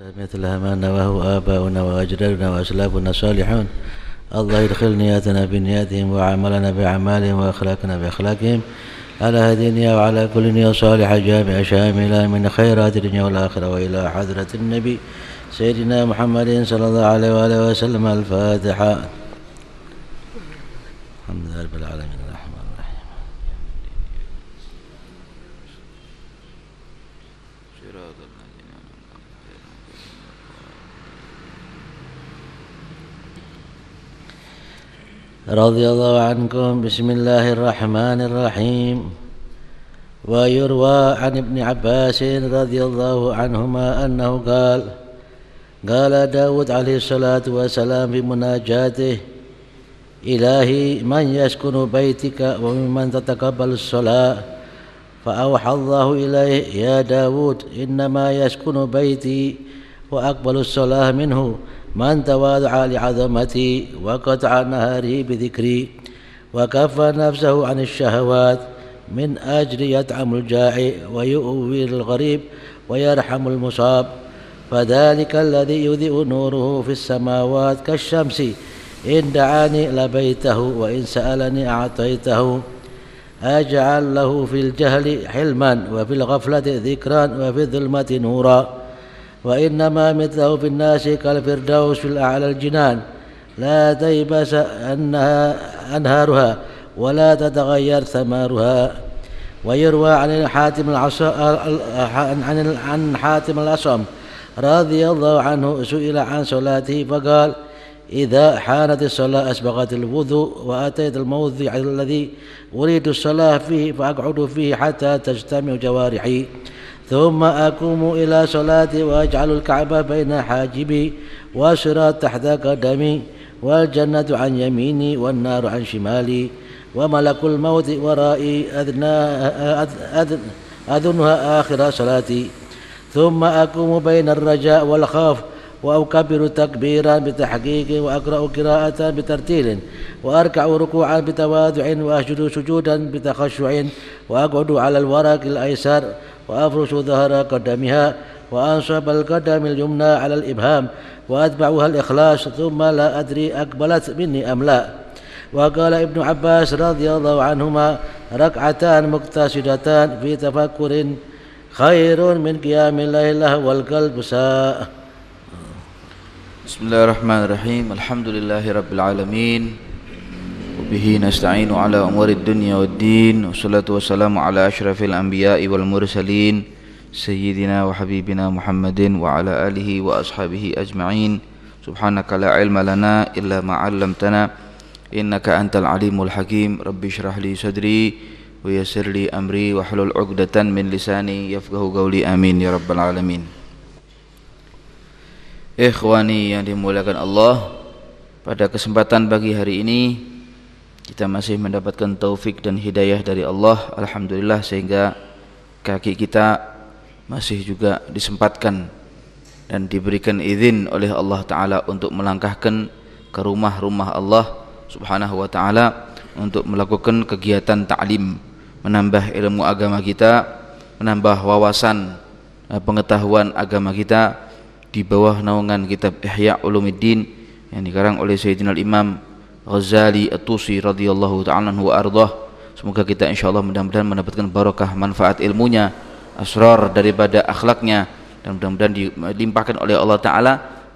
مثل ما نواه آباؤنا وأجدادنا وأسلافنا الصالحون. الله يدخل نياتنا بنياتهم وعملنا بأعمالهم وأخلاقنا بأخلاقهم. على هذه النية وعلى كل نية صالحة جامعة شاملة من خيرات الدنيا والآخرة وإلى حضرة النبي سيدنا محمد صلى الله عليه وآله وسلم الفاتحة. الحمد لله رب العالمين الرحمن الرحيم رضي الله عنكم بسم الله الرحمن الرحيم. ويروى عن ابن عباس رضي الله عنهما أنه قال قال داود عليه الصلاة والسلام في مناجاته إلهي من يسكن بيتك وممن تتقبل الصلاة؟ فأوحى الله إليه يا داود إنما يسكن بيتي وأقبل الصلاة منه. من تواضع لعظمتي وقطع نهاره بذكري وكف نفسه عن الشهوات من أجل يطعم الجائع ويؤوي الغريب ويرحم المصاب فذلك الذي يذئ نوره في السماوات كالشمس إن دعاني لبيته وإن سألني أعطيته أجعل له في الجهل حلما وفي الغفلة ذكرا وفي الظلمة نورا وإنما مثله في الناس كالفردوس في الأعلى الجنان. لا تيبس أنها أنهارها ولا تتغير ثمارها. ويروى عن حاتم عن عن حاتم الأصم رضي الله عنه سئل عن صلاته فقال إذا حانت الصلاة أسبغت الوضوء وأتيت الموضع الذي أريد الصلاة فيه فأقعد فيه حتى تجتمع جوارحي. ثم أقوم إلى صلاتي وأجعل الكعبة بين حاجبي والصراط تحت قدمي والجنة عن يميني والنار عن شمالي وملك الموت ورائي أذنها آخر صلاتي. ثم أقوم بين الرجاء والخوف وأكبر تكبيرا بتحقيق وأقرأ قراءة بترتيل وأركع ركوعا بتواضع وأسجد سجودا بتخشع وأقعد على الورق الأيسر وأفرش ظهر قدمها وأنصب القدم اليمنى على الإبهام وأتبعها الإخلاص ثم لا أدري أقبلت مني أم لا. وقال ابن عباس رضي الله عنهما ركعتان مقتصدتان في تفكر خير من قيام الليلة والقلب ساء. بسم الله الرحمن الرحيم. الحمد لله رب العالمين. وبه نستعين على أمور الدنيا والدين والصلاة والسلام على أشرف الأنبياء والمرسلين سيدنا وحبيبنا محمد وعلى آله وأصحابه أجمعين. سبحانك لا علم لنا إلا ما علمتنا إنك أنت العليم الحكيم. ربي اشرح لي صدري ويسر لي أمري واحلل عقدة من لساني يفقه قولي. آمين يا رب العالمين. Ikhwani yang dimuliakan Allah Pada kesempatan pagi hari ini Kita masih mendapatkan taufik dan hidayah dari Allah Alhamdulillah sehingga Kaki kita masih juga disempatkan Dan diberikan izin oleh Allah Ta'ala Untuk melangkahkan ke rumah-rumah Allah Subhanahu Wa Ta'ala Untuk melakukan kegiatan ta'lim Menambah ilmu agama kita Menambah wawasan eh, pengetahuan agama kita di bawah naungan kitab Ihya Ulumuddin yang dikarang oleh Sayyidina Imam Ghazali At-Tusi radhiyallahu ta'ala wa ardah. Semoga kita insyaallah mudah-mudahan mendapatkan barakah manfaat ilmunya, asrar daripada akhlaknya dan mudah-mudahan dilimpahkan oleh Allah taala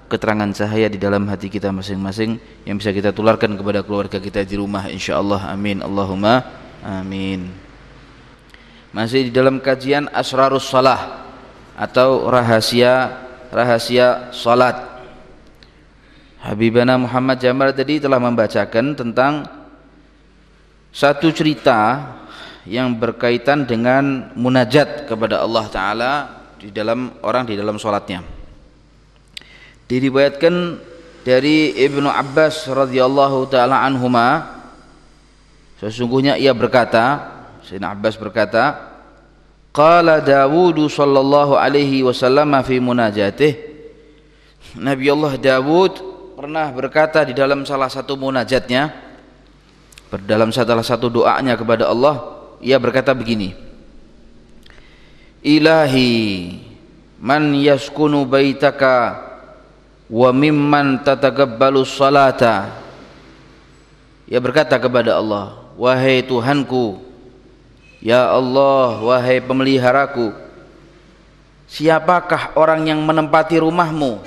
keterangan cahaya di dalam hati kita masing-masing yang bisa kita tularkan kepada keluarga kita di rumah insyaallah amin Allahumma amin. Masih di dalam kajian Asrarus Salah atau rahasia rahasia salat Habibana Muhammad Jamal tadi telah membacakan tentang satu cerita yang berkaitan dengan munajat kepada Allah Ta'ala di dalam orang di dalam sholatnya diriwayatkan dari Ibnu Abbas radhiyallahu taala anhuma sesungguhnya ia berkata Sayyidina Abbas berkata Qala Dawud sallallahu alaihi wasallam fi munajatih. Nabi Allah Dawud pernah berkata di dalam salah satu munajatnya dalam salah satu doanya kepada Allah ia berkata begini Ilahi man yaskunu baitaka wa mimman tatagabbalu salata. Ia berkata kepada Allah wahai Tuhanku ya Allah wahai pemeliharaku siapakah orang yang menempati rumahmu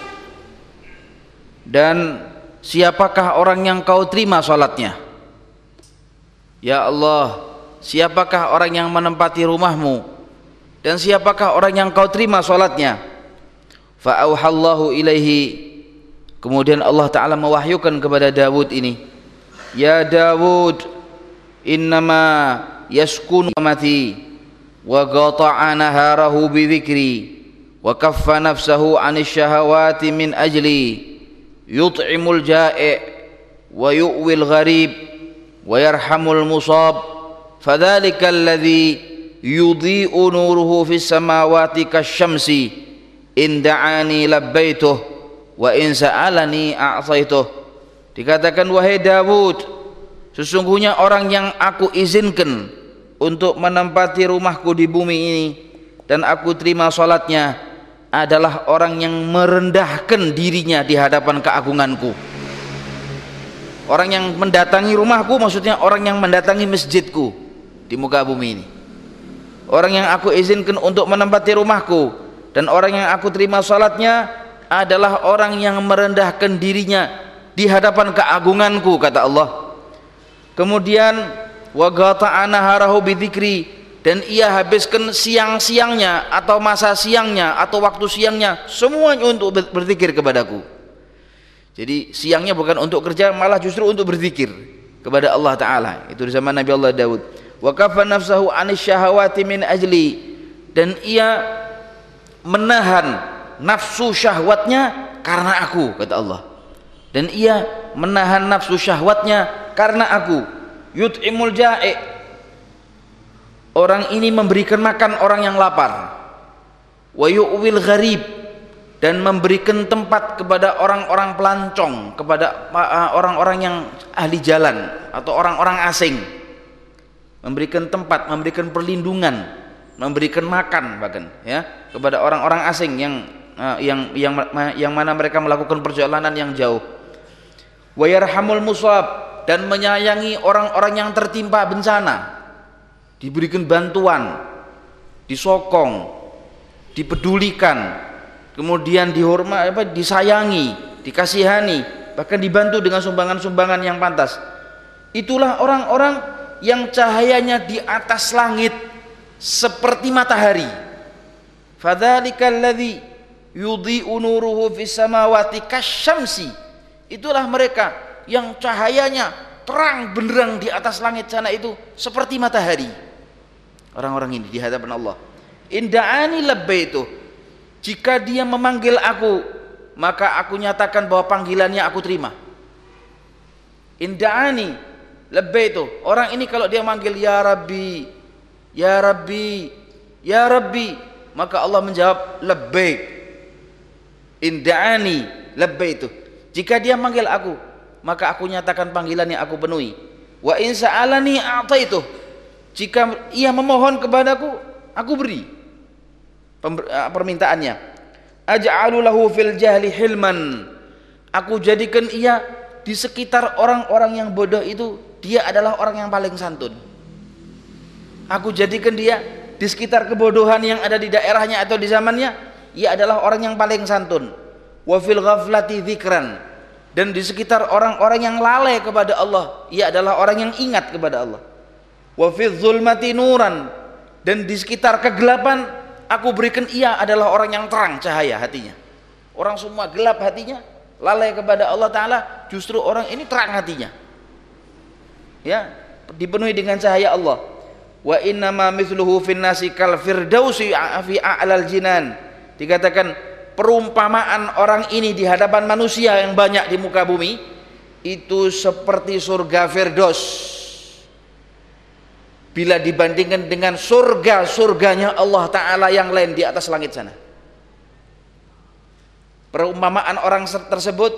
dan siapakah orang yang kau terima salatnya ya Allah siapakah orang yang menempati rumahmu? Dan siapakah orang yang kau terima salatnya fa auhallahu ilaihi. Kemudian Allah taala mewahyukan kepada Dawud ini. Ya Dawud innama yaskunu mati wa qata'a naharahu bi dzikri wa kaffa nafsahu 'anil syahawati min ajli yut'imul ja'i wa yu'wil gharib wa yarhamul musab fadzalika alladhi yudhi'u nuruhu fis samawati kasyamsi in da'ani labbaituh wa in sa'alani a'taituh dikatakan wahai Dawud sesungguhnya orang yang aku izinkan untuk menempati rumahku di bumi ini dan aku terima salatnya adalah orang yang merendahkan dirinya di hadapan keagunganku. Orang yang mendatangi rumahku maksudnya orang yang mendatangi masjidku di muka bumi ini. Orang yang aku izinkan untuk menempati rumahku dan orang yang aku terima salatnya adalah orang yang merendahkan dirinya di hadapan keagunganku kata Allah. Kemudian wa gata'ana harahu bidzikri dan ia habiskan siang-siangnya atau masa siangnya atau waktu siangnya semuanya untuk berzikir kepadaku. Jadi siangnya bukan untuk kerja malah justru untuk berzikir kepada Allah Ta'ala. Itu di zaman Nabi Allah Daud wa kafa nafsahu anis syahawati min ajli. Dan ia menahan nafsu syahwatnya karena aku kata Allah. Dan ia menahan nafsu syahwatnya karena aku. Yut'imul ja'i orang ini memberikan makan orang yang lapar wa yu'wil gharib dan memberikan tempat kepada orang-orang pelancong kepada uh, orang-orang yang ahli jalan atau orang-orang asing memberikan tempat, memberikan perlindungan, memberikan makan bahkan ya kepada orang-orang asing yang uh, yang yang yang mana mereka melakukan perjalanan yang jauh. Wa yarhamul musab dan menyayangi orang-orang yang tertimpa bencana. Diberikan bantuan, disokong, dipedulikan, kemudian dihormat apa disayangi, dikasihani, bahkan dibantu dengan sumbangan-sumbangan yang pantas. Itulah orang-orang yang cahayanya di atas langit seperti matahari. Fadzalikal ladzi yudhi'u nuruhu fis samawati kasyamsi. Itulah mereka yang cahayanya terang benderang di atas langit sana itu seperti matahari orang-orang ini di hadapan Allah. Inda'ani labbaitu jika dia memanggil aku maka aku nyatakan bahwa panggilannya aku terima. Inda'ani itu orang ini kalau dia manggil ya Rabbi ya Rabbi ya Rabbi maka Allah menjawab lebih. Inda'ani lebih itu jika dia manggil aku maka aku nyatakan panggilan yang aku penuhi. Wa in sa'alani itu jika ia memohon kepadaku aku beri eh, permintaannya. Aj'alu lahu fil jahli hilman. Aku jadikan ia di sekitar orang-orang yang bodoh itu dia adalah orang yang paling santun. Aku jadikan dia di sekitar kebodohan yang ada di daerahnya atau di zamannya ia adalah orang yang paling santun. Wa fil ghaflati dzikran. Dan di sekitar orang-orang yang lalai kepada Allah ia adalah orang yang ingat kepada Allah wa nuran. Dan di sekitar kegelapan aku berikan ia adalah orang yang terang cahaya hatinya. Orang semua gelap hatinya lalai kepada Allah Ta'ala justru orang ini terang hatinya. Ya dipenuhi dengan cahaya Allah. Wa inna ma mithluhu fin nasi kal firdausi fi a'lal jinan. Dikatakan perumpamaan orang ini di hadapan manusia yang banyak di muka bumi itu seperti surga firdaus bila dibandingkan dengan surga surganya Allah Ta'ala yang lain di atas langit sana perumpamaan orang tersebut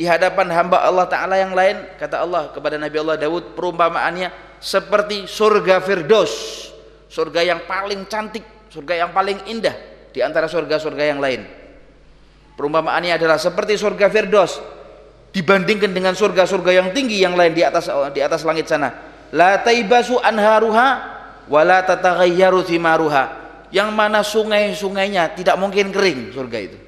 di hadapan hamba Allah Ta'ala yang lain kata Allah kepada Nabi Allah Dawud perumpamaannya seperti surga Firdaus surga yang paling cantik surga yang paling indah di antara surga-surga yang lain. Perumpamaannya adalah seperti surga Firdaus dibandingkan dengan surga-surga yang tinggi yang lain di atas di atas langit sana. La taibasu anharuha wa la tataghayyaru thimaruha. Yang mana sungai-sungainya tidak mungkin kering surga itu.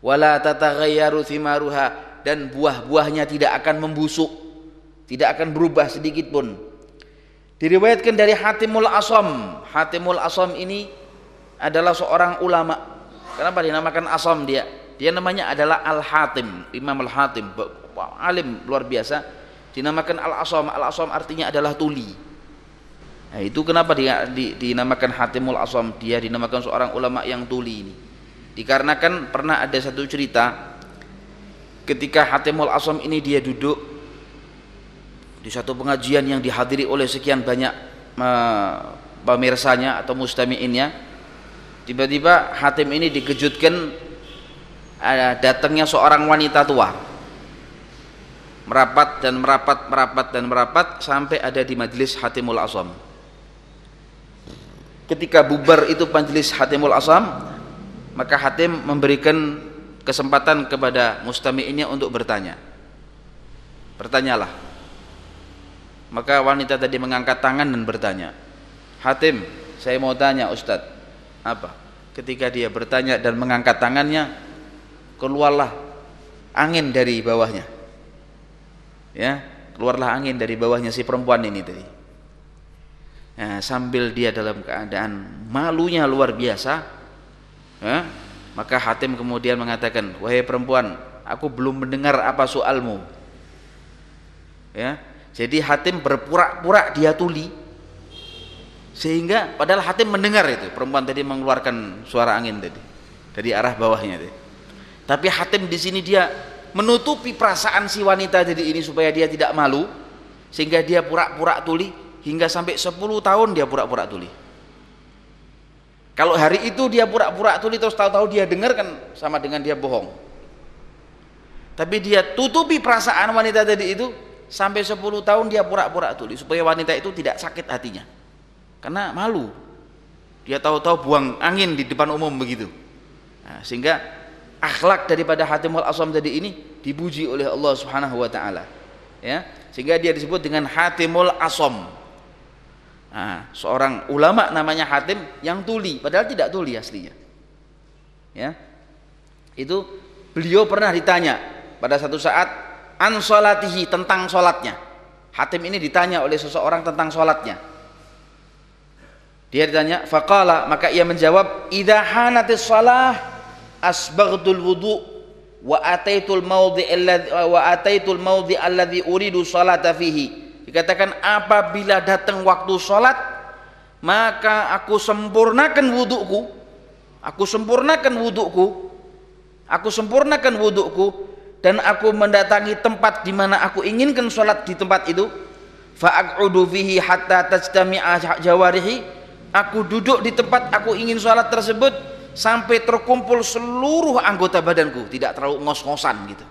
Wala tataghayyaru thimaruha dan buah-buahnya tidak akan membusuk, tidak akan berubah sedikit pun. Diriwayatkan dari Hatimul Asam. Hatimul Asam ini adalah seorang ulama Kenapa dinamakan Asam dia? Dia namanya adalah Al-Hatim, Imam Al-Hatim, alim luar biasa. Dinamakan Al-Asam. Al-Asam artinya adalah tuli. Nah, itu kenapa dia di, dinamakan Hatimul Asam? Dia dinamakan seorang ulama yang tuli ini. Dikarenakan pernah ada satu cerita ketika Hatimul Asam ini dia duduk di satu pengajian yang dihadiri oleh sekian banyak uh, pemirsanya atau mustami'innya Tiba-tiba Hatim ini dikejutkan ada datangnya seorang wanita tua. Merapat dan merapat, merapat dan merapat sampai ada di majelis Hatimul Asam. Ketika bubar itu majelis Hatimul Asam, maka Hatim memberikan kesempatan kepada mustami'innya untuk bertanya. Bertanyalah. Maka wanita tadi mengangkat tangan dan bertanya. Hatim, saya mau tanya Ustadz apa ketika dia bertanya dan mengangkat tangannya keluarlah angin dari bawahnya ya keluarlah angin dari bawahnya si perempuan ini tadi. Ya, sambil dia dalam keadaan malunya luar biasa ya, maka Hatim kemudian mengatakan wahai perempuan aku belum mendengar apa soalmu. Ya jadi Hatim berpura-pura dia tuli. Sehingga padahal Hatim mendengar itu perempuan tadi mengeluarkan suara angin tadi dari arah bawahnya tadi. Tapi Hatim di sini dia menutupi perasaan si wanita tadi ini supaya dia tidak malu sehingga dia pura-pura tuli hingga sampai 10 tahun dia pura-pura tuli. Kalau hari itu dia pura-pura tuli terus tahu-tahu dia dengar kan sama dengan dia bohong. Tapi dia tutupi perasaan wanita tadi itu sampai 10 tahun dia pura-pura tuli supaya wanita itu tidak sakit hatinya karena malu dia tahu-tahu buang angin di depan umum begitu nah, sehingga akhlak daripada Hatimul Asam tadi ini dipuji oleh Allah Subhanahu wa taala. Ya sehingga dia disebut dengan Hatimul Asam nah, seorang ulama namanya Hatim yang tuli padahal tidak tuli aslinya. Ya itu beliau pernah ditanya pada satu saat an salatihi tentang salatnya Hatim ini ditanya oleh seseorang tentang salatnya dia ditanya, faqala maka ia menjawab, "Idza hanatis shalah asbaghtul wudu wa ataitul maudhi alladhi wa ataitul maudhi alladhi uridu salata fihi." Dikatakan apabila datang waktu salat, maka aku sempurnakan wuduku. Aku sempurnakan wuduku. Aku sempurnakan wuduku dan aku mendatangi tempat di mana aku inginkan salat di tempat itu. Fa'aqudu fihi hatta tajtami'a jawarihi aku duduk di tempat aku ingin sholat tersebut sampai terkumpul seluruh anggota badanku. Tidak terlalu ngos-ngosan gitu.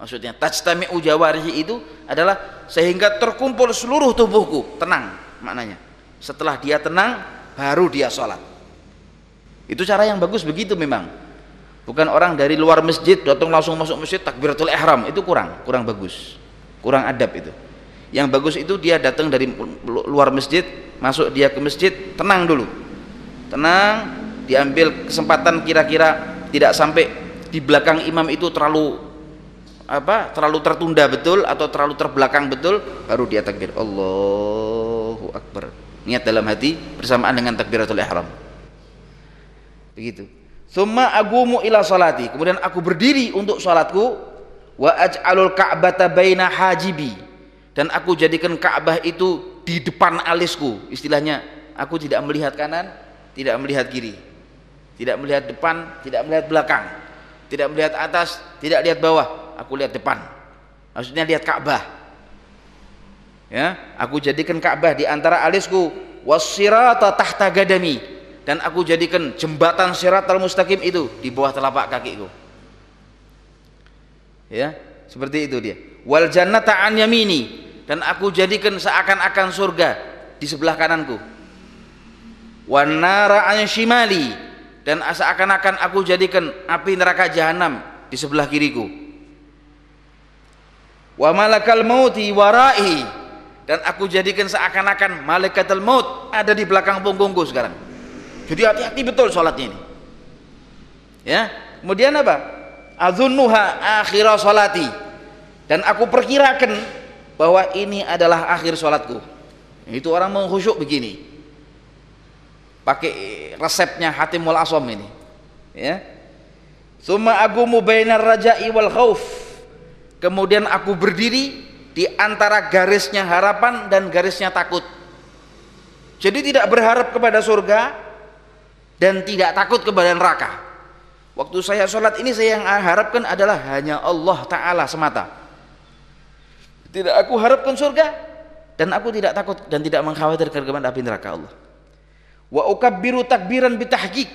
Maksudnya tajtami ujawarihi itu adalah sehingga terkumpul seluruh tubuhku. Tenang maknanya. Setelah dia tenang baru dia sholat. Itu cara yang bagus begitu memang. Bukan orang dari luar masjid datang langsung masuk masjid takbiratul ihram. Itu kurang kurang bagus. Kurang adab itu. Yang bagus itu dia datang dari luar masjid masuk dia ke masjid tenang dulu. Tenang diambil kesempatan kira-kira tidak sampai di belakang imam itu terlalu apa terlalu tertunda betul atau terlalu terbelakang betul baru dia takbir. Allahu Akbar. Niat dalam hati bersamaan dengan takbiratul ihram. Begitu. Summa agumu ila salati. Kemudian aku berdiri untuk salatku. Wa aj'alul ka'bata baina hajibi. Dan aku jadikan Ka'bah itu di depan alisku. Istilahnya aku tidak melihat kanan tidak melihat kiri tidak melihat depan tidak melihat belakang. Tidak melihat atas tidak lihat bawah. Aku lihat depan. Maksudnya lihat Ka'bah. Ya aku jadikan Ka'bah di antara alisku. Wasirata tahta gadami. Dan aku jadikan jembatan siratal mustaqim itu di bawah telapak kakiku. Ya seperti itu dia. Wal jannata an yamini. Dan aku jadikan seakan-akan surga di sebelah kananku. Wan nara an shimali dan seakan-akan aku jadikan api neraka jahanam di sebelah kiriku. Wa malakal mauti warai. Dan aku jadikan seakan-akan malaikatul maut ada di belakang punggungku sekarang. Jadi hati-hati betul sholatnya ini. Ya? Kemudian apa? Azunnuha akhirah sholati dan aku perkirakan bahwa ini adalah akhir sholatku itu orang mau khusyuk begini pakai resepnya Hatimul Asom ini ya. Suma agumu bainar raja'i wal khauf kemudian aku berdiri di antara garisnya harapan dan garisnya takut. Jadi tidak berharap kepada surga dan tidak takut kepada neraka. Waktu saya sholat ini saya yang harapkan adalah hanya Allah Ta'ala semata. Tidak aku harapkan surga dan aku tidak takut dan tidak mengkhawatirkan kepada api neraka Allah wa ukabbiru takbiran bitahqiq.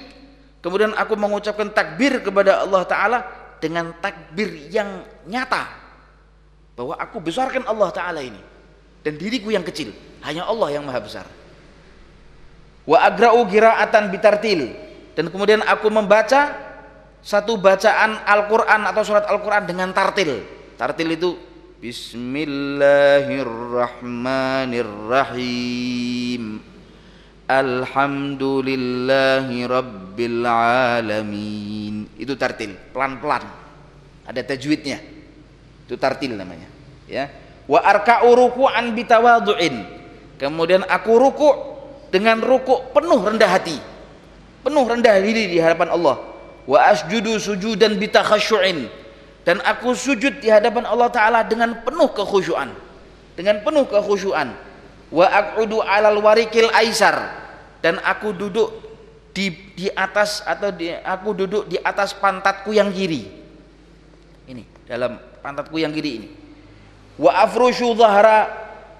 Kemudian aku mengucapkan takbir kepada Allah taala dengan takbir yang nyata. Bahwa aku besarkan Allah taala ini dan diriku yang kecil. Hanya Allah yang maha besar. Wa agra'u qira'atan bitartil. Dan kemudian aku membaca satu bacaan Al-Qur'an atau surat Al-Qur'an dengan tartil. Tartil itu Bismillahirrahmanirrahim Alhamdulillahi Rabbil Alamin. Itu tartil, pelan-pelan. Ada tajwidnya. Itu tartil namanya ya. Wa arka'u ruku'an bitawadu'in. Kemudian aku ruku' Dengan ruku' penuh rendah hati. Penuh rendah diri di hadapan Allah. Wa asjudu sujudan bitakhasyu'in Dan aku sujud di hadapan Allah Ta'ala Dengan penuh kekhusyuan. Dengan penuh kekhusyuan wa aqudu alal warikil aisar. Dan aku duduk di di atas atau di, aku duduk di atas pantatku yang kiri. Ini dalam pantatku yang kiri ini. Wa afrushu dhahra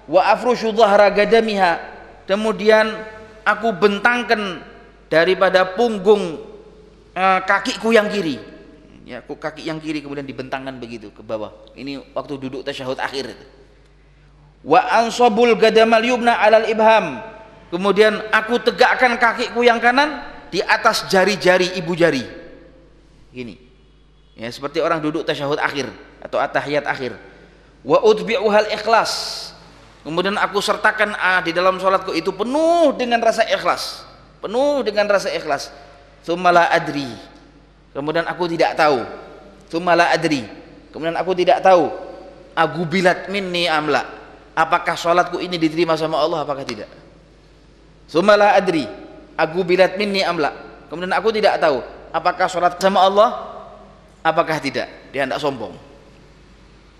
wa afrushu dhahra gadamiha. Kemudian aku bentangkan daripada punggung uh, kakiku yang kiri. Ya kaki yang kiri kemudian dibentangkan begitu ke bawah. Ini waktu duduk tasyahud akhir itu wa ansabul gadamal yubna alal ibham. Kemudian aku tegakkan kakiku yang kanan di atas jari-jari ibu jari. Gini. Ya seperti orang duduk tasyahud akhir atau atahiyat akhir. Wa utbi'uhal ikhlas. Kemudian aku sertakan ah, di dalam sholatku itu penuh dengan rasa ikhlas. Penuh dengan rasa ikhlas. Thumma adri. Kemudian aku tidak tahu. Thumma adri. Kemudian aku tidak tahu. Agubilat minni amla apakah sholatku ini diterima sama Allah apakah tidak? Sumala adri aku bilat minni amla kemudian aku tidak tahu apakah sholat sama Allah apakah tidak? Dia tidak sombong.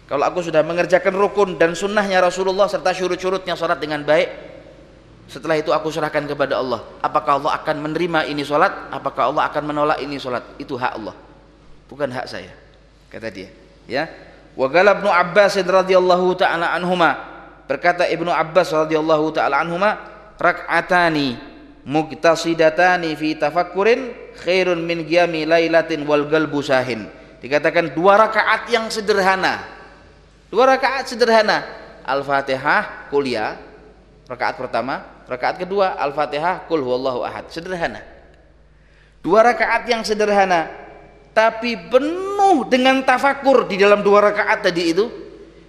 Kalau aku sudah mengerjakan rukun dan sunnahnya Rasulullah serta syurut-syurutnya sholat dengan baik setelah itu aku serahkan kepada Allah. Apakah Allah akan menerima ini sholat apakah Allah akan menolak ini sholat itu hak Allah. Bukan hak saya. Kata dia. Ya. Wa galabnu Abbas radhiyallahu taala anhuma Berkata Ibnu Abbas radhiyallahu taala anhuma, rak'atani muktasidatani fi tafakkurin khairun min qiyami lailatin wal galbu sahin. Dikatakan dua rakaat yang sederhana. Dua rakaat sederhana. Al-Fatihah kuliah rakaat pertama, rakaat kedua Al-Fatihah kul huwallahu ahad. Sederhana. Dua rakaat yang sederhana tapi penuh dengan tafakur di dalam dua rakaat tadi itu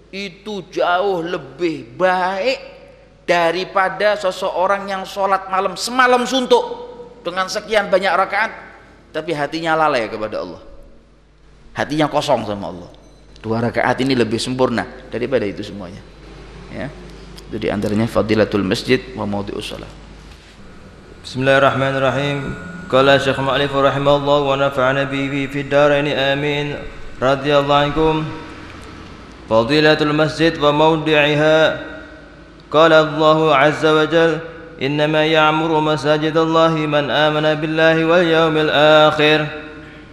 itu jauh lebih baik daripada seseorang yang sholat malam semalam suntuk dengan sekian banyak rakaat tapi hatinya lalai kepada Allah. Hatinya kosong sama Allah. Dua rakaat ini lebih sempurna daripada itu semuanya. Ya. Itu di antaranya fadilatul masjid wa maudhi'us shalah. Bismillahirrahmanirrahim. Qala Syekh Ma'alif rahimahullah wa nafa'ana bihi fi daraini amin. Radhiyallahu ankum فضيلة المسجد وموضعها. قال الله عز وجل إنما يعمر مساجد الله من آمن بالله واليوم الآخر.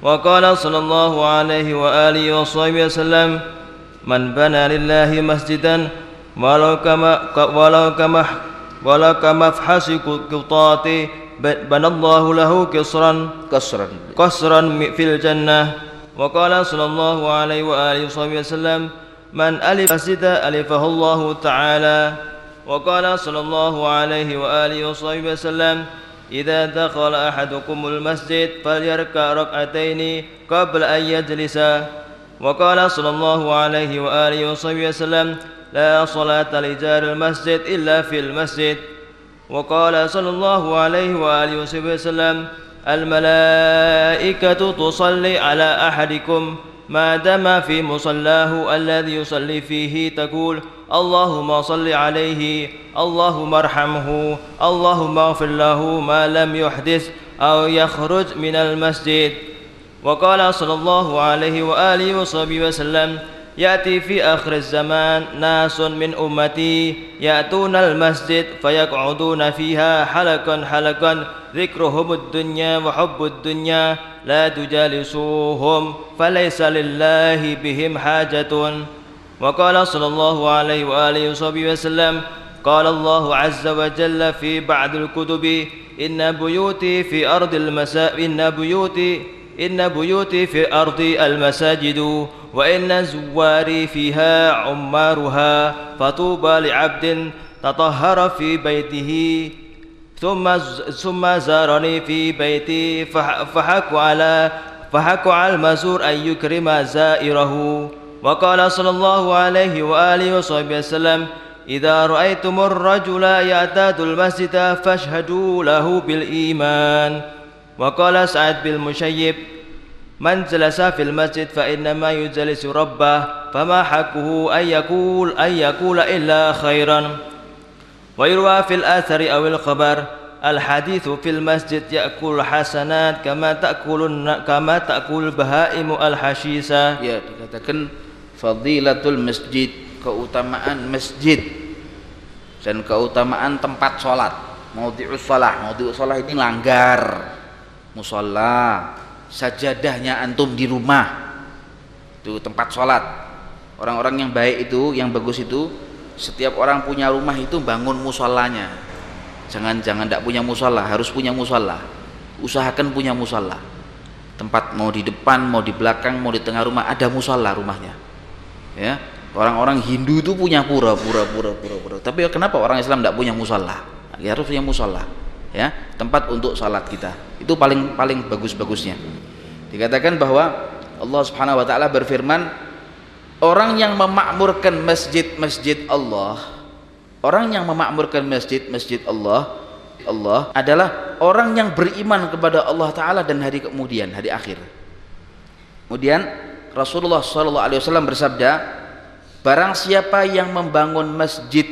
وقال صلى الله عليه وآله وصحبه وسلم من بنى لله مسجدا ولو كما ولو كما ولو كمفحص قطاط بنى الله له قصرا قصرا. قصرا في الجنة. وقال صلى الله عليه وآله وصحبه وسلم من ألف مسجد ألفه الله تعالى. وقال صلى الله عليه وآله وصحبه وسلم إذا دخل أحدكم المسجد فليركع ركعتين قبل أن يجلس. وقال صلى الله عليه وآله وصحبه وسلم لا صلاة لجار المسجد إلا في المسجد. وقال صلى الله عليه وآله وصحبه وسلم الملائكة تصلي على أحدكم. ما دام في مصلاه الذي يصلي فيه تقول اللهم صل عليه اللهم ارحمه اللهم اغفر له ما لم يحدث أو يخرج من المسجد. وقال صلى الله عليه وآله وصحبه وسلم يأتي في آخر الزمان ناس من أمتي يأتون المسجد فيقعدون فيها حلقا حلقا. ذكرهم الدنيا وحب الدنيا لا تجالسوهم فليس لله بهم حاجة. وقال صلى الله عليه وآله وصحبه وسلم قال الله عز وجل في بعض الكتب إن بيوتي في أرض المساء إن بيوتي إن بيوتي في أرض المساجد وإن زواري فيها عمارها فطوبى لعبد تطهر في بيته ثم ثم زارني في بيتي فحك على فحك على المزور أن يكرم زائره. وقال صلى الله عليه وآله وصحبه وسلم إذا رأيتم الرجل يعتاد المسجد فاشهدوا له بالإيمان. Wa qala Sa'ad bil Musayyib man jalasa fil masjid fa inna ma yujalisu rabbah fama hakuhu ay yaqul ay yaqula illa khairan. Wa yurwa fil athari aw al khabar al hadithu fil masjid ya'kul hasanat kama ta'kulun kama ta'kul bahaimu al hashisa ya dikatakan fadilatul masjid keutamaan masjid dan keutamaan tempat sholat. Mau salah mau salah ini langgar musola. Sajadahnya antum di rumah. Itu tempat sholat. Orang-orang yang baik itu yang bagus itu setiap orang punya rumah itu bangun musolanya. Jangan jangan tidak punya musola harus punya musola. Usahakan punya musola. Tempat mau di depan mau di belakang mau di tengah rumah ada musola rumahnya. Ya orang-orang Hindu itu punya pura pura pura pura tapi kenapa orang Islam tidak punya musola? Ya, harus punya musola ya tempat untuk salat kita. Itu paling paling bagus-bagusnya. Dikatakan bahwa Allah Subhanahu wa taala berfirman orang yang memakmurkan masjid-masjid Allah orang yang memakmurkan masjid-masjid Allah Allah adalah orang yang beriman kepada Allah taala dan hari kemudian hari akhir. Kemudian Rasulullah SAW bersabda barang siapa yang membangun masjid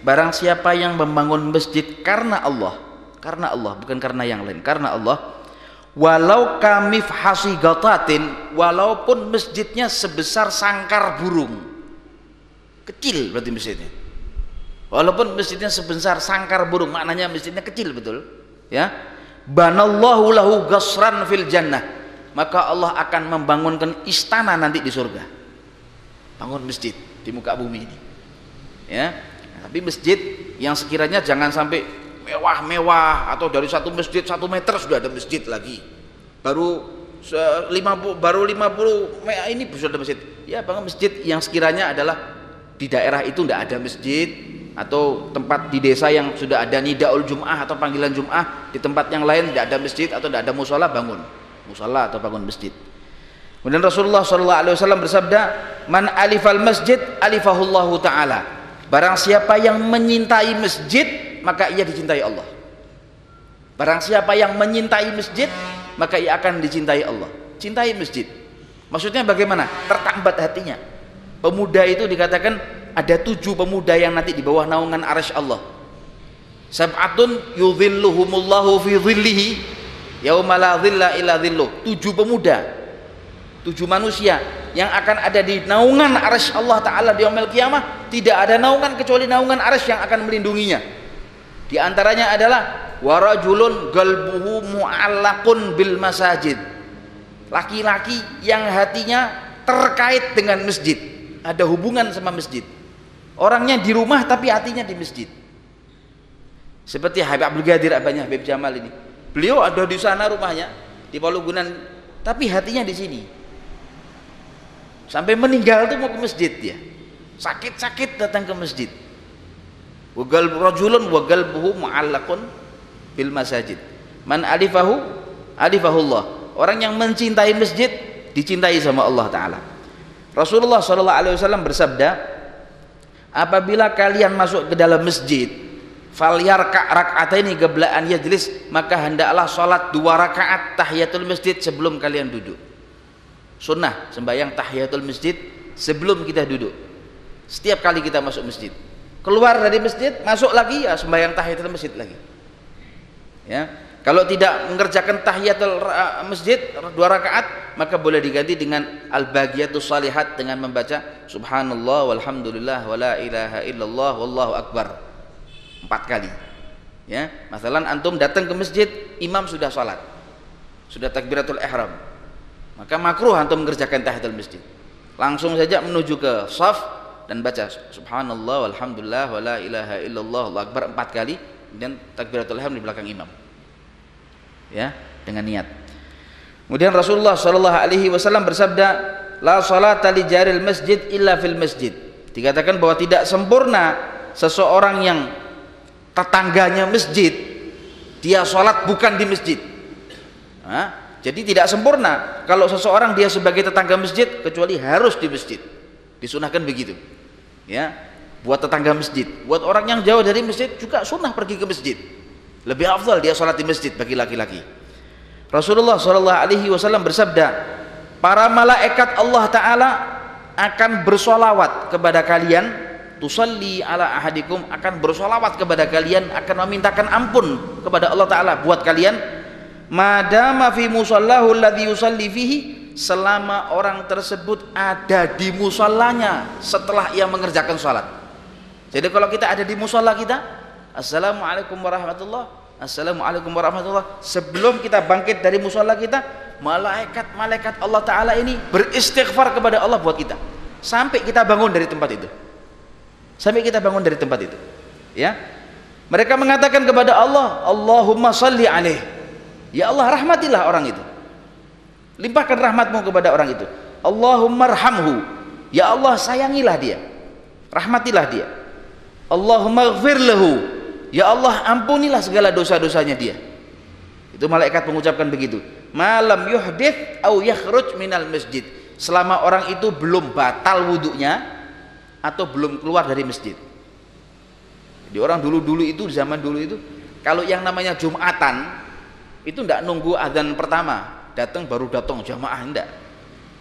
barang siapa yang membangun masjid karena Allah karena Allah bukan karena yang lain. Karena Allah walau kamif hasigatatin walaupun masjidnya sebesar sangkar burung. Kecil berarti masjidnya. Walaupun masjidnya sebesar sangkar burung maknanya masjidnya kecil betul? Ya? Banallahu lahu gasran fil jannah. Maka Allah akan membangunkan istana nanti di surga. Bangun masjid di muka bumi ini. Ya? Tapi masjid yang sekiranya jangan sampai mewah-mewah atau dari satu masjid satu meter sudah ada masjid lagi. Baru lima baru 50 ini sudah ada masjid. Ya bangun masjid yang sekiranya adalah di daerah itu tidak ada masjid atau tempat di desa yang sudah ada nidaul jum'ah atau panggilan jum'ah di tempat yang lain tidak ada masjid atau tidak ada musola bangun. Musola atau bangun masjid. Kemudian Rasulullah SAW bersabda man alifal masjid alifahullahu ta'ala. Barang siapa yang menyintai masjid maka ia dicintai Allah. Barang siapa yang menyintai masjid maka ia akan dicintai Allah. Cintai masjid. Maksudnya bagaimana? Tertambat hatinya. Pemuda itu dikatakan ada tujuh pemuda yang nanti di bawah naungan arash Allah. Sab'atun yudhilluhumullahu fi dhillihi yauma la dhilla illa dhilluh. Tujuh pemuda. Tujuh manusia yang akan ada di naungan arash Allah Ta'ala di yaumil kiamah tidak ada naungan kecuali naungan arash yang akan melindunginya di antaranya adalah warajulun galbuhu mu'allakun bil masajid. Laki-laki yang hatinya terkait dengan masjid, ada hubungan sama masjid. Orangnya di rumah tapi hatinya di masjid. Seperti Habib Abdul Ghadir abahnya Habib Jamal ini. Beliau ada di sana rumahnya di Palugunan tapi hatinya di sini. Sampai meninggal tuh mau ke masjid dia. Sakit-sakit datang ke masjid wa rajulun wa qalbuhu mu'allaqun bil masajid Man alifahu alifahullah. Orang yang mencintai masjid dicintai sama Allah taala. Rasulullah sallallahu alaihi wasallam bersabda, apabila kalian masuk ke dalam masjid, falyarka ini geblaan yajlis, maka hendaklah salat dua rakaat tahiyatul masjid sebelum kalian duduk. Sunnah sembahyang tahiyatul masjid sebelum kita duduk. Setiap kali kita masuk masjid. Keluar dari masjid, masuk lagi ya sembahyang tahiyatul masjid lagi. Ya, kalau tidak mengerjakan tahiyatul masjid dua rakaat, maka boleh diganti dengan al-bagiyatus salihat dengan membaca subhanallah walhamdulillah wala ilaha illallah wallahu akbar. Empat kali. Ya, masalan antum datang ke masjid, imam sudah salat. Sudah takbiratul ihram. Maka makruh antum mengerjakan tahiyatul masjid. Langsung saja menuju ke saf dan baca subhanallah walhamdulillah wala ilaha illallah wallahu akbar empat kali dan takbiratul ihram di belakang imam. Ya dengan niat. Kemudian Rasulullah Shallallahu Alaihi Wasallam bersabda la salat li jaril masjid illa fil masjid. Dikatakan bahwa tidak sempurna seseorang yang tetangganya masjid dia sholat bukan di masjid. Nah, jadi tidak sempurna. Kalau seseorang dia sebagai tetangga masjid kecuali harus di masjid. Disunahkan begitu ya. Buat tetangga masjid. Buat orang yang jauh dari masjid juga sunnah pergi ke masjid. Lebih afdal dia sholat di masjid bagi laki-laki. Rasulullah Wasallam bersabda para malaikat Allah Taala akan bersolawat kepada kalian. Tusalli ala ahadikum. Akan bersolawat kepada kalian akan memintakan ampun kepada Allah Taala buat kalian madama fi musallahu alladhi yusalli fihi selama orang tersebut ada di musallanya setelah ia mengerjakan salat. Jadi kalau kita ada di musalla kita Assalamualaikum warahmatullah Assalamualaikum warahmatullah sebelum kita bangkit dari musola kita malaikat-malaikat Allah Ta'ala ini beristighfar kepada Allah buat kita. Sampai kita bangun dari tempat itu. Sampai kita bangun dari tempat itu. Ya. Mereka mengatakan kepada Allah Allahumma salli alaih ya Allah rahmatilah orang itu. Limpahkan rahmatmu kepada orang itu. Allahumma rahamhu ya Allah sayangilah dia. Rahmatilah dia. Allahumma lahu Ya Allah ampunilah segala dosa-dosanya dia. Itu malaikat mengucapkan begitu. Malam yuhdith au yakhruj minal masjid. Selama orang itu belum batal wudhunya atau belum keluar dari masjid. Jadi orang dulu-dulu itu zaman dulu itu kalau yang namanya Jumatan itu tidak nunggu adzan pertama datang baru datang jamaah enggak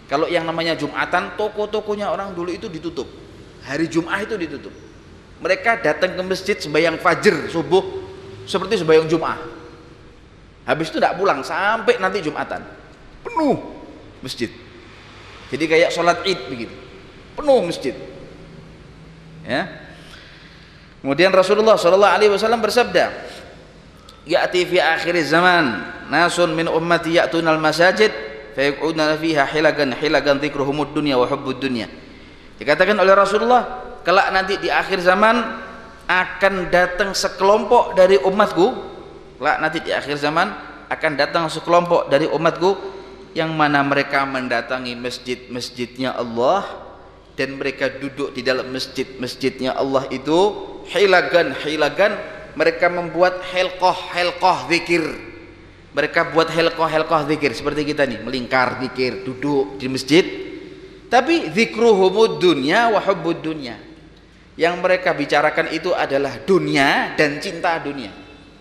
kalau yang namanya Jumatan toko-tokonya orang dulu itu ditutup. Hari Jumat itu ditutup. Mereka datang ke masjid sembahyang fajr subuh seperti sembahyang Jumat habis itu tidak pulang sampai nanti Jumatan. Penuh masjid. Jadi kayak sholat id begitu. Penuh masjid. Ya. Kemudian Rasulullah Wasallam bersabda ya'ti fi akhir zaman. Nasun min ummati ya'tunal masajid fayaquduna fiha hilagan hilagan dzikruhumud dunya wa hubbud dunya. Dikatakan oleh Rasulullah kelak nanti di akhir zaman akan datang sekelompok dari umatku. Kelak nanti di akhir zaman akan datang sekelompok dari umatku yang mana mereka mendatangi masjid-masjidnya Allah dan mereka duduk di dalam masjid-masjidnya Allah itu hilagan-hilagan mereka membuat helkoh-helkoh zikir. Mereka buat helkoh-helkoh zikir. Seperti kita nih melingkar zikir duduk di masjid. Tapi zikruhumud dunya wa hubbud dunya. Yang mereka bicarakan itu adalah dunia dan cinta dunia.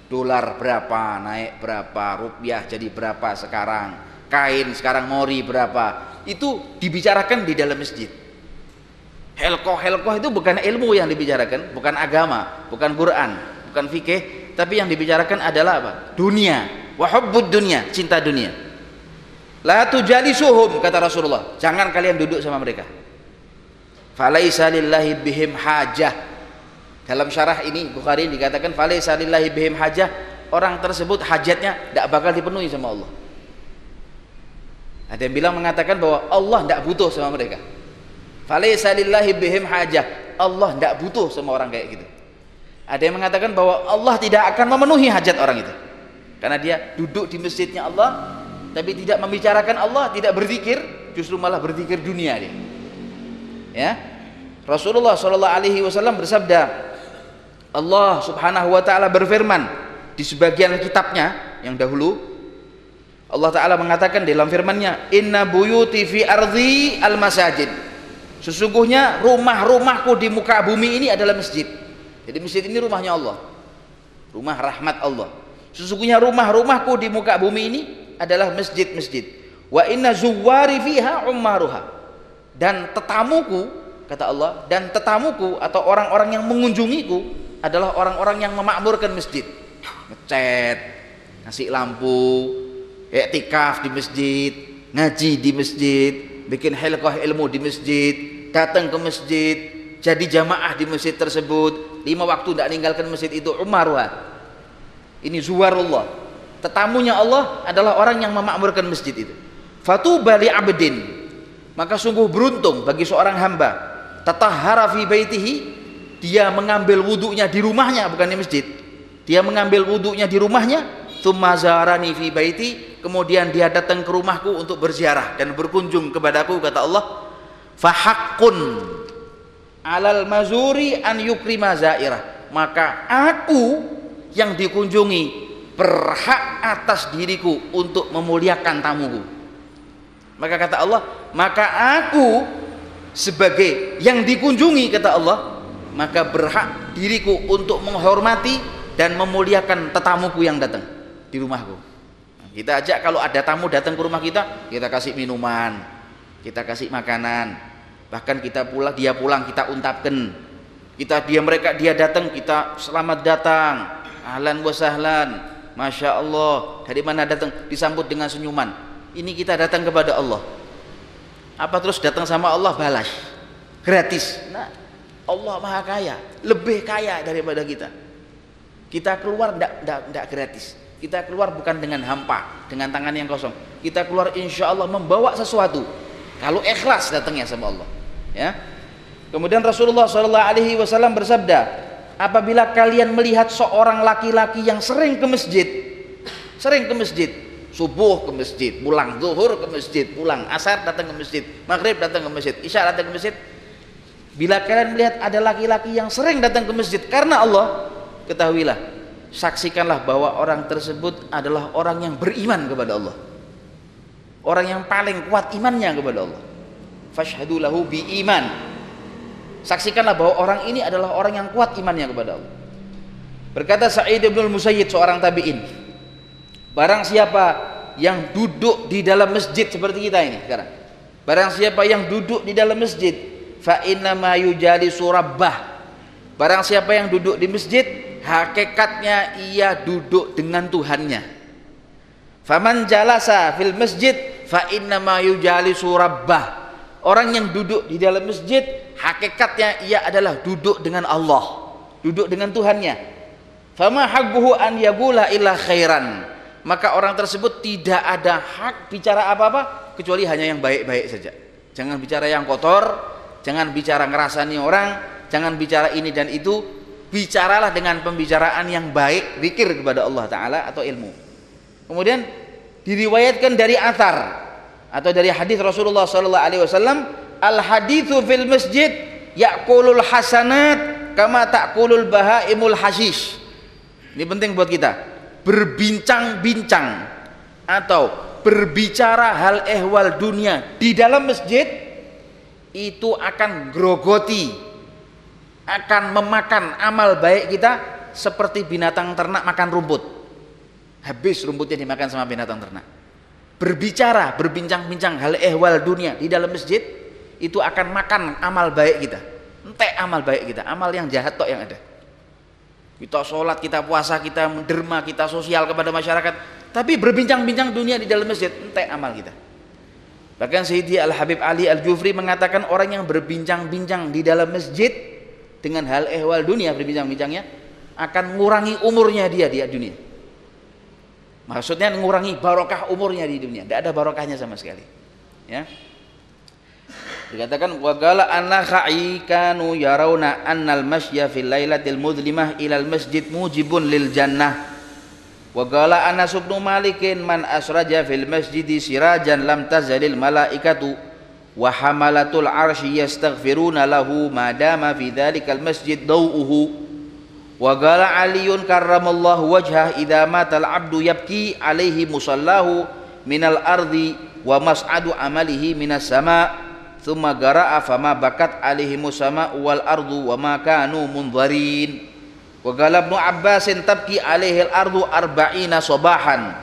Dolar berapa naik berapa rupiah jadi berapa sekarang kain sekarang mori berapa. Itu dibicarakan di dalam masjid. Helkoh helkoh itu bukan ilmu yang dibicarakan bukan agama bukan Quran bukan fikih tapi yang dibicarakan adalah apa? Dunia. Wahubbud dunia cinta dunia. La suhum kata Rasulullah. Jangan kalian duduk sama mereka. Falaisa lillahi bihim hajah. Dalam syarah ini Bukhari dikatakan falaisa lillahi bihim hajah. Orang tersebut hajatnya tidak bakal dipenuhi sama Allah. Ada yang bilang mengatakan bahwa Allah tidak butuh sama mereka. Falaisa lillahi bihim hajah. Allah tidak butuh sama orang kayak gitu ada yang mengatakan bahwa Allah tidak akan memenuhi hajat orang itu. Karena dia duduk di masjidnya Allah tapi tidak membicarakan Allah tidak berzikir justru malah berzikir dunia dia. Ya? Rasulullah Shallallahu Alaihi Wasallam bersabda Allah Subhanahu Wa Taala berfirman di sebagian kitabnya yang dahulu. Allah Ta'ala mengatakan dalam firmannya inna buyuti fi ardi al masajid sesungguhnya rumah-rumahku di muka bumi ini adalah masjid jadi masjid ini rumahnya Allah. Rumah rahmat Allah. Sesungguhnya rumah-rumahku di muka bumi ini adalah masjid-masjid. Wa inna zuwari fiha ummaruha. Dan tetamuku kata Allah dan tetamuku atau orang-orang yang mengunjungiku adalah orang-orang yang memakmurkan masjid. Ngecat ngasih lampu iktikaf di masjid ngaji di masjid bikin hilqah ilmu di masjid datang ke masjid jadi jamaah di masjid tersebut lima waktu tidak meninggalkan masjid itu umarwa ini zuwarullah. Tetamunya Allah adalah orang yang memakmurkan masjid itu. Fatuba li abdin. Maka sungguh beruntung bagi seorang hamba. Tatahhara fi baitihi. Dia mengambil wudhunya di rumahnya bukan di masjid. Dia mengambil wudhunya di rumahnya. Thumma zarani fi baiti. Kemudian dia datang ke rumahku untuk berziarah dan berkunjung kepadaku kata Allah. Fahaqqun alal mazuri an yukrima zairah maka aku yang dikunjungi berhak atas diriku untuk memuliakan tamuku maka kata Allah maka aku sebagai yang dikunjungi kata Allah maka berhak diriku untuk menghormati dan memuliakan tetamuku yang datang di rumahku. Kita ajak kalau ada tamu datang ke rumah kita, kita kasih minuman, kita kasih makanan. Bahkan kita pulang, dia pulang kita untapkan. Kita dia mereka dia datang kita selamat datang, ahlan wa sahlan, masya Allah. Dari mana datang disambut dengan senyuman. Ini kita datang kepada Allah. Apa terus datang sama Allah balas gratis. Nah, Allah maha kaya, lebih kaya daripada kita. Kita keluar tidak gratis. Kita keluar bukan dengan hampa, dengan tangan yang kosong. Kita keluar insya Allah membawa sesuatu. Kalau ikhlas datangnya sama Allah. Ya. Kemudian Rasulullah Shallallahu Alaihi Wasallam bersabda, apabila kalian melihat seorang laki-laki yang sering ke masjid, sering ke masjid, subuh ke masjid, pulang zuhur ke masjid, pulang asar datang ke masjid, maghrib datang ke masjid, isya datang ke masjid. Bila kalian melihat ada laki-laki yang sering datang ke masjid karena Allah, ketahuilah saksikanlah bahwa orang tersebut adalah orang yang beriman kepada Allah orang yang paling kuat imannya kepada Allah fashhadu lahu bi iman. Saksikanlah bahwa orang ini adalah orang yang kuat imannya kepada Allah. Berkata Sa'id bin Musayyid seorang tabi'in barang siapa yang duduk di dalam masjid seperti kita ini sekarang barang siapa yang duduk di dalam masjid fa inna ma yujali surabbah barang siapa yang duduk di masjid hakikatnya ia duduk dengan Tuhannya. Faman jalasa fil masjid fa inna ma yujalisu rabbah orang yang duduk di dalam masjid hakikatnya ia adalah duduk dengan Allah. Duduk dengan Tuhannya. Fama haqquhu an yaqula illa khairan. Maka orang tersebut tidak ada hak bicara apa-apa kecuali hanya yang baik-baik saja. Jangan bicara yang kotor jangan bicara ngerasani orang jangan bicara ini dan itu. Bicaralah dengan pembicaraan yang baik zikir kepada Allah taala atau ilmu. Kemudian diriwayatkan dari athar atau dari hadis Rasulullah sallallahu alaihi wasallam al hadithu fil masjid yakulul hasanat kama takulul bahaimul hashish. Ini penting buat kita. Berbincang-bincang atau berbicara hal ehwal dunia di dalam masjid itu akan grogoti akan memakan amal baik kita seperti binatang ternak makan rumput. Habis rumputnya dimakan sama binatang ternak berbicara berbincang-bincang hal ehwal dunia di dalam masjid itu akan makan amal baik kita. Entek amal baik kita amal yang jahat tok yang ada. Kita sholat, kita puasa, kita menderma, kita sosial kepada masyarakat tapi berbincang-bincang dunia di dalam masjid entek amal kita. Bahkan Sayyidi Al-Habib Ali Al-Jufri mengatakan orang yang berbincang-bincang di dalam masjid dengan hal ehwal dunia berbincang-bincangnya akan mengurangi umurnya dia di dunia maksudnya mengurangi barokah umurnya di dunia. Tidak ada barokahnya sama sekali. Ya. Dikatakan wagala an-nakhai kanu yarawna annal masya fil lailatil mudlimah ilal masjid mujibun lil jannah. Wagala Anas bin Malikin man asraja fil masjidi sirajan lam tazalil malaikatu wa hamalatul arsy yastaghfiruna lahu ma dama fi dzalikal masjid dawuhu wa qala aliyun karramallahu wajhah idza matal abdu yabki alaihi musallahu minal ardi wa mas'adu amalihi minas sama thumma gara'a fama bakat alaihi musama wal ardu wa ma kanu munzarin. Wa qala ibnu abbasin tabki alaihi al ardu arba'ina sabahan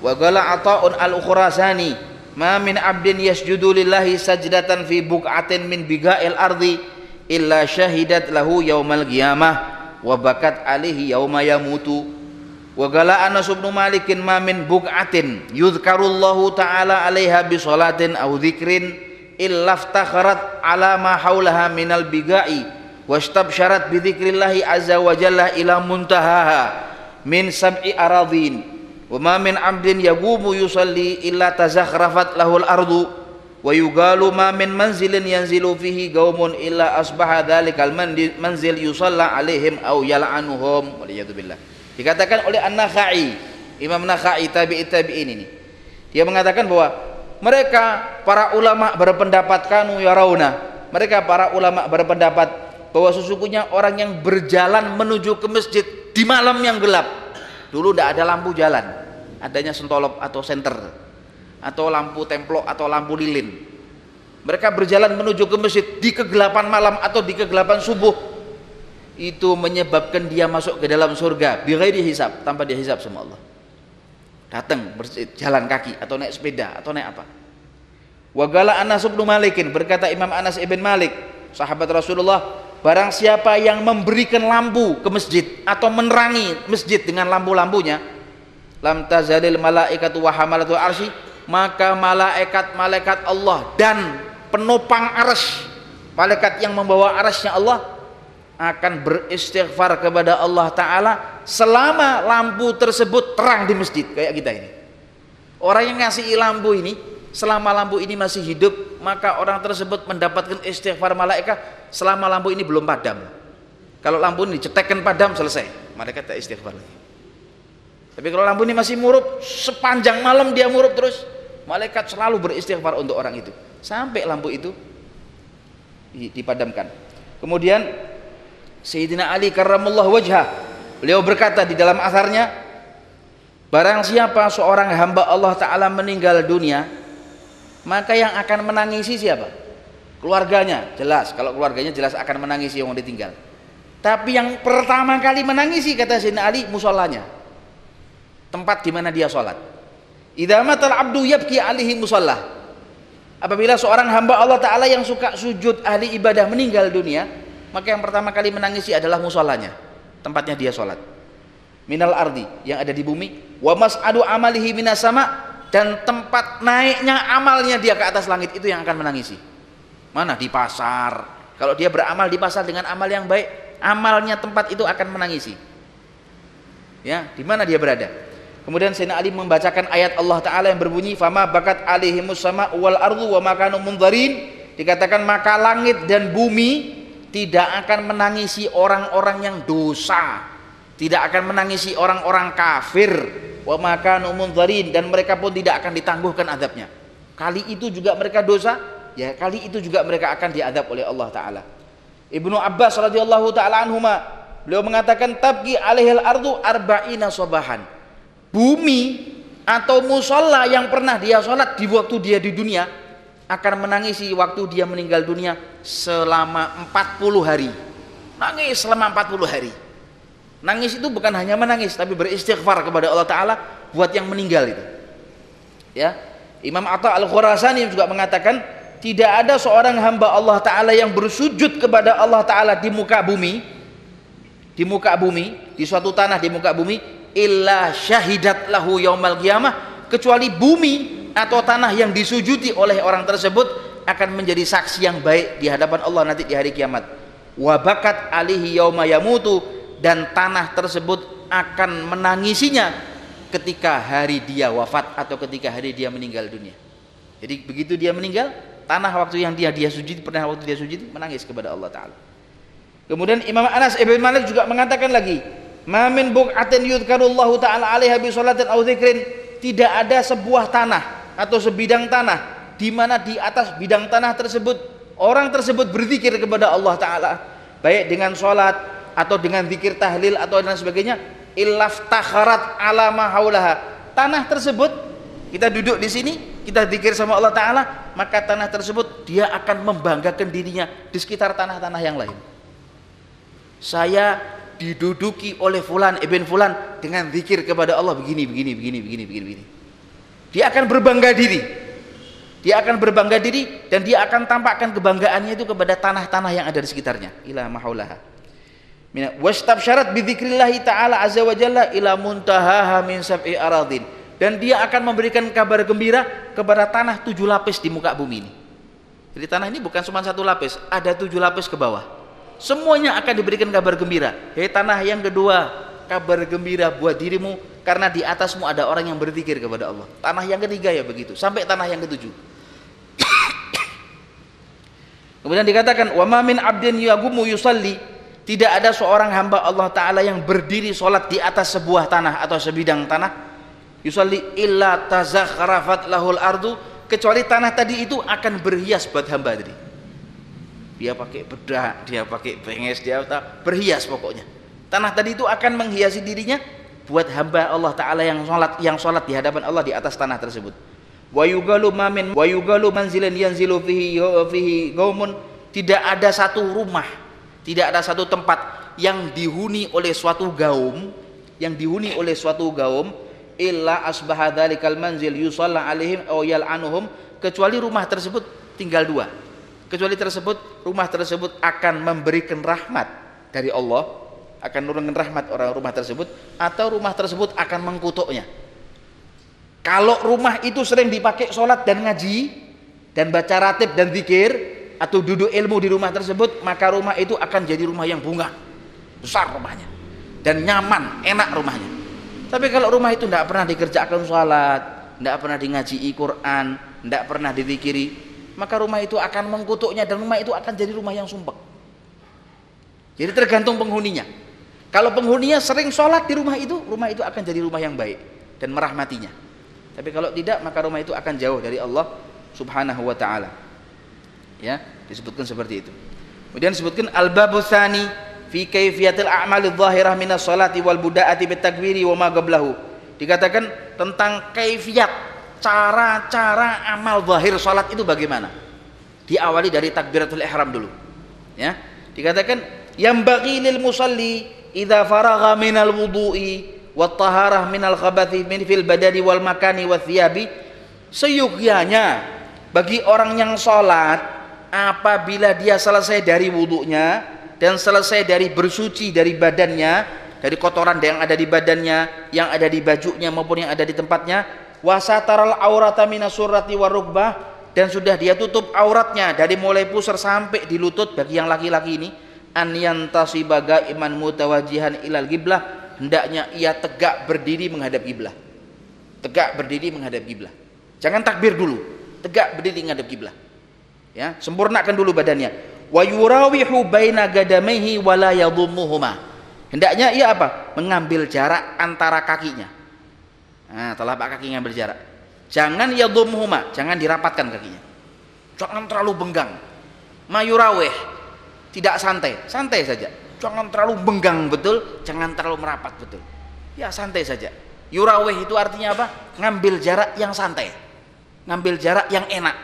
wa qala ata'un al ukhrasani ma min abdin yasjudu lillahi sajdatan fi buq'atin min biga'il ardi illa syahidat lahu yaumal qiyamah wa bakat alaihi yauma yamutu. Wa gala Anas bin Malikin ma min buq'atin yuzkarullahu ta'ala 'alaiha bi salatin aw dzikrin illa iftakharat 'ala ma haulaha minal biga'i wastabsyarat bi dzikrillahi azza wa jalla ila muntahaha min sab'i aradin wa ma min 'abdin yaqumu yusalli illa tazakhrafat lahul ardu wa yugalu ma min manzilin yanzilu fihi qaumun illa asbaha dzalikal manzil yusalla alaihim aw yal'anuhum. Waliyadu billah. Dikatakan oleh An-Nakhai Imam Nakhai tabi'i tabi'in ini. Dia mengatakan bahwa mereka para ulama berpendapat kanu yarawna. Mereka para ulama berpendapat bahwa sesungguhnya orang yang berjalan menuju ke masjid di malam yang gelap dulu tidak ada lampu jalan adanya sentolop atau senter atau lampu templok atau lampu lilin. Mereka berjalan menuju ke masjid di kegelapan malam atau di kegelapan subuh. Itu menyebabkan dia masuk ke dalam surga bighairi hisab tanpa dia hisab sama Allah. Datang jalan kaki atau naik sepeda atau naik apa. Wagala Anas bin Malikin berkata Imam Anas ibn Malik sahabat Rasulullah barang siapa yang memberikan lampu ke masjid atau menerangi masjid dengan lampu-lampunya lam tazalil malaikatu wa hamalatul arsy maka malaikat-malaikat Allah dan penopang aras malaikat yang membawa arasnya Allah akan beristighfar kepada Allah Ta'ala selama lampu tersebut terang di masjid kayak kita ini. Orang yang ngasih lampu ini selama lampu ini masih hidup maka orang tersebut mendapatkan istighfar malaikat selama lampu ini belum padam. Kalau lampu ini dicetekkan padam selesai. Malaikat tak istighfar lagi. Tapi kalau lampu ini masih murup sepanjang malam dia murup terus malaikat selalu beristighfar untuk orang itu. Sampai lampu itu dipadamkan. Kemudian Sayyidina Ali karramallahu wajhah beliau berkata di dalam asarnya barang siapa seorang hamba Allah Ta'ala meninggal dunia maka yang akan menangisi siapa? keluarganya jelas. Kalau keluarganya jelas akan menangisi yang ditinggal. Tapi yang pertama kali menangisi kata Sayyidina Ali musolanya. Tempat di mana dia sholat idza abdu yabki alihi musalla apabila seorang hamba Allah Ta'ala yang suka sujud ahli ibadah meninggal dunia maka yang pertama kali menangisi adalah musolanya tempatnya dia sholat. Minal ardi yang ada di bumi. Wa mas'adu amalihi minas sama dan tempat naiknya amalnya dia ke atas langit itu yang akan menangisi. Mana? Di pasar. Kalau dia beramal di pasar dengan amal yang baik amalnya tempat itu akan menangisi. Ya di mana dia berada kemudian Sayyidina Ali membacakan ayat Allah Ta'ala yang berbunyi fama bakat alihimus sama wal ardu wa makanu mundharin dikatakan maka langit dan bumi tidak akan menangisi orang-orang yang dosa tidak akan menangisi orang-orang kafir. Wa maka munzarin. Dan mereka pun tidak akan ditangguhkan adabnya kali itu juga mereka dosa? Ya kali itu juga mereka akan diadab oleh Allah taala. Ibnu Abbas radhiyallahu taala anhuma beliau mengatakan tabqi alaihil ardu arba'ina sobahan bumi atau musola yang pernah dia sholat di waktu dia di dunia akan menangisi waktu dia meninggal dunia selama 40 hari. Nangis selama 40 hari. Nangis itu bukan hanya menangis tapi beristighfar kepada Allah Ta'ala buat yang meninggal itu. Ya. Imam Atta Al-Khurasani juga mengatakan tidak ada seorang hamba Allah Ta'ala yang bersujud kepada Allah Ta'ala di muka bumi di muka bumi di suatu tanah di muka bumi illa syahidat lahu yaumal qiyamah kecuali bumi atau tanah yang disujudi oleh orang tersebut akan menjadi saksi yang baik di hadapan Allah nanti di hari kiamat. Wabakat alihi yauma yamutu dan tanah tersebut akan menangisinya ketika hari dia wafat atau ketika hari dia meninggal dunia. Jadi begitu dia meninggal tanah waktu yang dia dia sujud pernah waktu dia sujud menangis kepada Allah taala. Kemudian Imam Anas Ibn Malik juga mengatakan lagi mamin buqatin yudhkarullahu taala alaiha bi salatin au tidak ada sebuah tanah atau sebidang tanah di mana di atas bidang tanah tersebut orang tersebut berzikir kepada Allah taala. Baik dengan sholat atau dengan zikir tahlil atau dan sebagainya illaftakharat ala ma haulaha. Tanah tersebut kita duduk di sini kita zikir sama Allah taala maka tanah tersebut dia akan membanggakan dirinya di sekitar tanah-tanah yang lain. Saya diduduki oleh fulan ibn fulan dengan zikir kepada Allah begini begini begini begini begini begini. Dia akan berbangga diri. Dia akan berbangga diri dan dia akan tampakkan kebanggaannya itu kepada tanah-tanah yang ada di sekitarnya. Ila mahaulaha. Wastabsyarat bidzikrillah taala azza wa jalla ila muntahaha min sab'i aradin dan dia akan memberikan kabar gembira kepada tanah tujuh lapis di muka bumi ini. Jadi tanah ini bukan cuma satu lapis ada tujuh lapis ke bawah semuanya akan diberikan kabar gembira. Hei tanah yang kedua kabar gembira buat dirimu karena di atasmu ada orang yang berzikir kepada Allah. Tanah yang ketiga ya begitu sampai tanah yang ketujuh. Kemudian dikatakan wa min abdin yagumu yusalli. Tidak ada seorang hamba Allah Ta'ala yang berdiri sholat di atas sebuah tanah atau sebidang tanah. Yusalli illa tazakharafat lahul ardu. Kecuali tanah tadi itu akan berhias buat hamba tadi dia pakai bedak dia pakai penges dia berhias pokoknya. Tanah tadi itu akan menghiasi dirinya buat hamba Allah Ta'ala yang sholat yang sholat di hadapan Allah di atas tanah tersebut. Wa yugalu mamin wa yugalu manzilan yanzilu fihi fihi gaumun. Tidak ada satu rumah tidak ada satu tempat yang dihuni oleh suatu gaum yang dihuni oleh suatu gaum illa asbaha dzalikal manzil alaihim aw yal'anuhum. Kecuali rumah tersebut tinggal dua kecuali tersebut rumah tersebut akan memberikan rahmat dari Allah akan nurunkan rahmat orang rumah tersebut atau rumah tersebut akan mengkutuknya. Kalau rumah itu sering dipakai sholat dan ngaji dan baca ratib dan zikir atau duduk ilmu di rumah tersebut maka rumah itu akan jadi rumah yang bunga. Besar rumahnya. Dan nyaman enak rumahnya. Tapi kalau rumah itu tidak pernah dikerjakan sholat tidak pernah ngaji Quran tidak pernah didikiri maka rumah itu akan mengkutuknya dan rumah itu akan jadi rumah yang sumpek jadi tergantung penghuninya. Kalau penghuninya sering sholat di rumah itu rumah itu akan jadi rumah yang baik dan merahmatinya. Tapi kalau tidak maka rumah itu akan jauh dari Allah subhanahu wa ta'ala. Ya disebutkan seperti itu. Kemudian disebutkan al-babu tsani fi kaifiyatil a'malidh dhahirah minas salati wal buda'ati bitakbiri wa ma qablahu. Dikatakan tentang kaifiat cara-cara amal zahir salat itu bagaimana? Diawali dari takbiratul ihram dulu ya. Dikatakan yang bagi lil musalli idza faragha minal wudu'i wat taharah minal khabathi min fil badani wal makani wa thiyabi. Seyugyanya bagi orang yang salat apabila dia selesai dari wudhunya dan selesai dari bersuci dari badannya dari kotoran yang ada di badannya yang ada di bajunya maupun yang ada di tempatnya wasataral aurata minasurati warukbah dan sudah dia tutup auratnya. Dari mulai pusar sampai di lutut bagi yang laki-laki ini. An yantasibaga iman mutawajihan ilal giblah hendaknya ia tegak berdiri menghadap giblah tegak berdiri menghadap giblah jangan takbir dulu. Tegak berdiri menghadap giblah ya sempurnakan dulu badannya. Wa yurawihu baina gadamaihi wa la yadhummuhuma. Hendaknya ia apa? Mengambil jarak antara kakinya nah telapak kaki ngambil jarak. Jangan yadhummuhuma jangan dirapatkan kakinya. Jangan terlalu benggang. Mayurawih tidak santai. Santai saja. Jangan terlalu benggang betul jangan terlalu merapat betul. Ya santai saja. Yurawih itu artinya apa? Ngambil jarak yang santai. Ngambil jarak yang enak.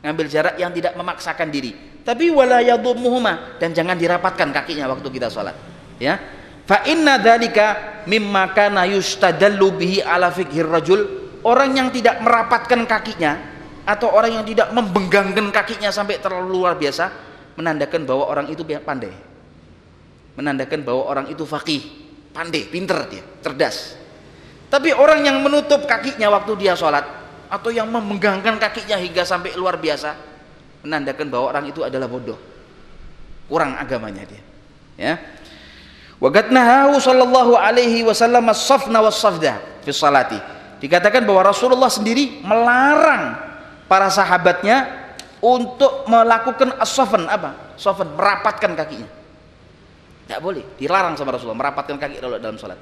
Ngambil jarak yang tidak memaksakan diri. Tapi wala yadhummuhuma dan jangan dirapatkan kakinya waktu kita sholat. Ya fa inna dzalika mimma kana yustadallu bihi ala fikhir rajul. Orang yang tidak merapatkan kakinya atau orang yang tidak membenggangkan kakinya sampai terlalu luar biasa menandakan bahwa orang itu pandai. Menandakan bahwa orang itu faqih pandai pinter dia cerdas. Tapi orang yang menutup kakinya waktu dia sholat atau yang memenggangkan kakinya hingga sampai luar biasa menandakan bahwa orang itu adalah bodoh. Kurang agamanya dia ya Wagatnahu sallallahu alaihi wasallam as-safna was-safda fi salati. Dikatakan bahwa Rasulullah sendiri melarang para sahabatnya untuk melakukan as-safan apa? Safan merapatkan kakinya. Tidak boleh, dilarang sama Rasulullah merapatkan kaki dalam salat.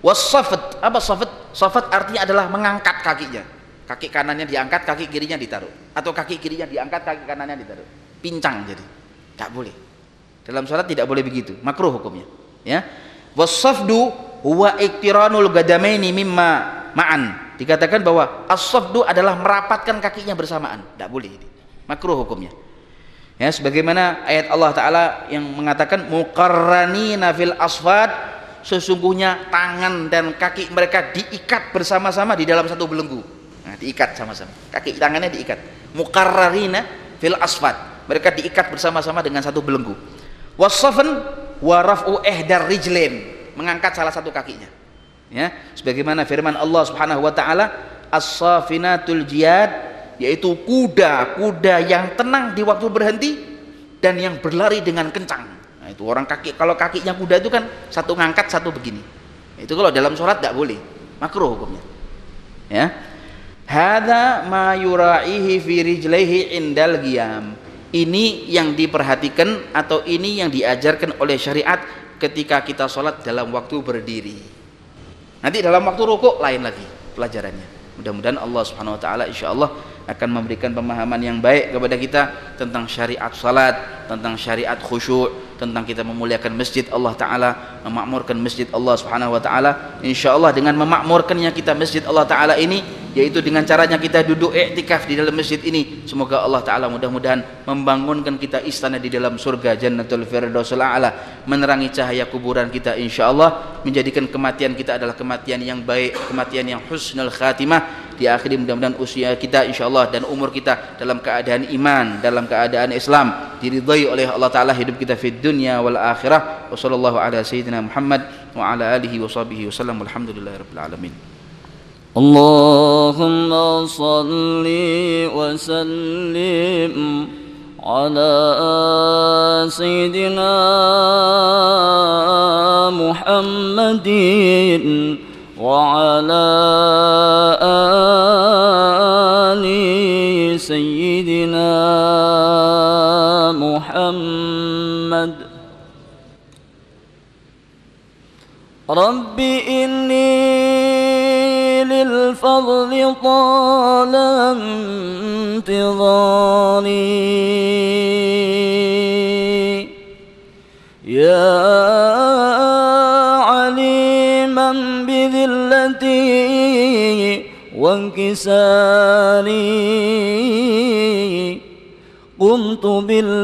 Was-safat, apa safat? Safat artinya adalah mengangkat kakinya kaki kanannya diangkat kaki kirinya ditaruh atau kaki kirinya diangkat kaki kanannya ditaruh pincang jadi tak boleh Dalam salat tidak boleh begitu, makruh hukumnya. Ya. Wasafdu huwa iktiranul gadamaini mimma ma'an. Dikatakan bahwa as-safdu adalah merapatkan kakinya bersamaan. Tidak boleh ini. Makruh hukumnya. Ya, sebagaimana ayat Allah taala yang mengatakan muqarranina fil asfad sesungguhnya tangan dan kaki mereka diikat bersama-sama di dalam satu belenggu. Nah, diikat sama-sama. Kaki tangannya diikat. Muqarrarina fil asfad. Mereka diikat bersama-sama dengan satu belenggu. Wasafan wa raf'u ihdar rijlain, mengangkat salah satu kakinya. Ya, sebagaimana firman Allah Subhanahu wa taala, as-safinatul jiyad yaitu kuda-kuda yang tenang di waktu berhenti dan yang berlari dengan kencang. Nah, itu orang kaki kalau kakinya kuda itu kan satu ngangkat satu begini. Itu kalau dalam sholat tidak boleh, makruh hukumnya. Ya. Hada ma yura'ihi fi rijlaihi indal qiyam ini yang diperhatikan atau ini yang diajarkan oleh syariat ketika kita sholat dalam waktu berdiri. Nanti dalam waktu rukuk lain lagi pelajarannya. Mudah-mudahan Allah subhanahu wa ta'ala insya Allah akan memberikan pemahaman yang baik kepada kita tentang syariat salat tentang syariat khusyuk tentang kita memuliakan masjid Allah Ta'ala memakmurkan masjid Allah Subhanahu Wa Ta'ala. Insya Allah dengan memakmurkannya kita masjid Allah Ta'ala ini yaitu dengan caranya kita duduk iktikaf di dalam masjid ini semoga Allah taala mudah-mudahan membangunkan kita istana di dalam surga jannatul firdausul a'la menerangi cahaya kuburan kita insyaallah menjadikan kematian kita adalah kematian yang baik kematian yang husnul khatimah. Di akhir mudah-mudahan usia kita insyaallah dan umur kita dalam keadaan iman dalam keadaan Islam diridhai oleh Allah taala hidup kita di الدنيا والآخرة وصلى الله على سيدنا محمد وعلى آله وصحبه وسلم والحمد لله رب العالمين. اللهم صل وسلم على سيدنا محمد وعلى آل سيدنا محمد. رب إني للفضل طال انتظاري. يا عليما بذلتي وانكساري. قمت بالباب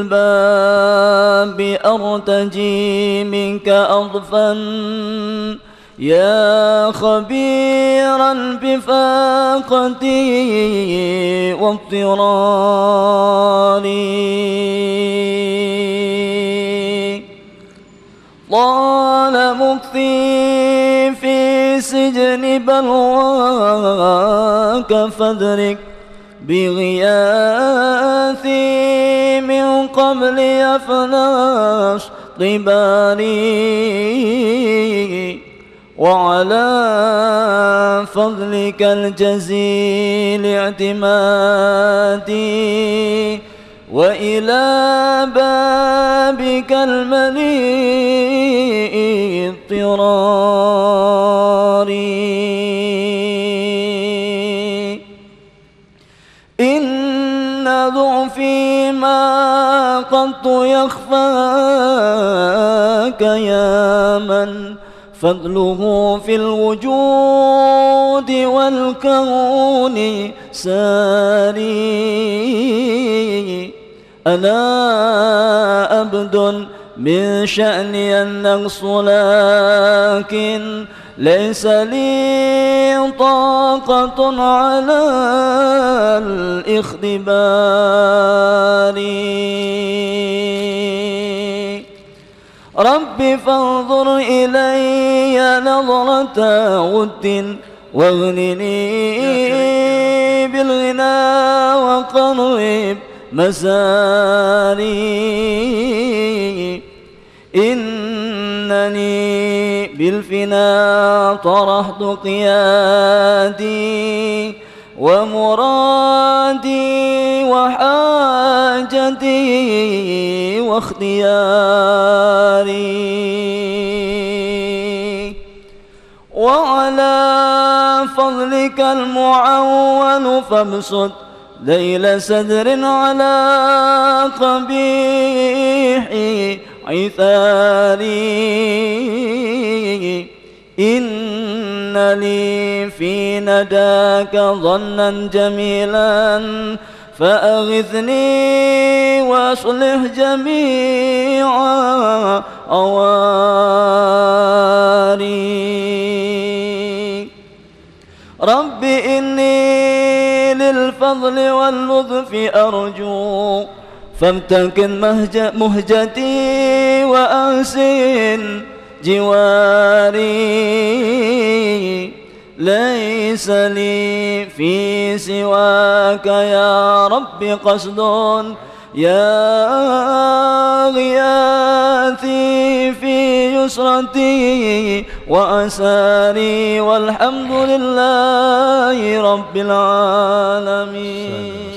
أرتجي منك أضفا يا خبيرا بفاقتي واضطراري. طال مكثي في سجن بلواك فادرك بغياثي من قبل يفناش طباري وعلى فضلك الجزيل اعتمادي وإلى بابك المليء اضطراري إن ضعفي ما قد يخفاك يا من فضله في الوجود والكون ساري. أنا أبد من شأني النقص لكن ليس لي طاقة على الاختبار رب فانظر إلي نظرة ود واغنني بالغنى وقرب مساري إنني بالفنا طرحت قيادي ومرادي وحاجتي واختياري. وعلى فضلك المعول فابسط ليل سدر على قبيح عثاري إن لي في نداك ظنا جميلا فأغثني واصلح جميع أواري رب إني للفضل واللطف أرجو فامتكن مهج- مهجتي وأحسن جواري. ليس لي في سواك يا رب قصد يا غياثي في يسرتي وأساري والحمد لله رب العالمين.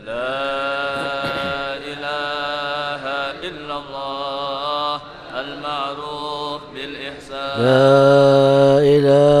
لا إله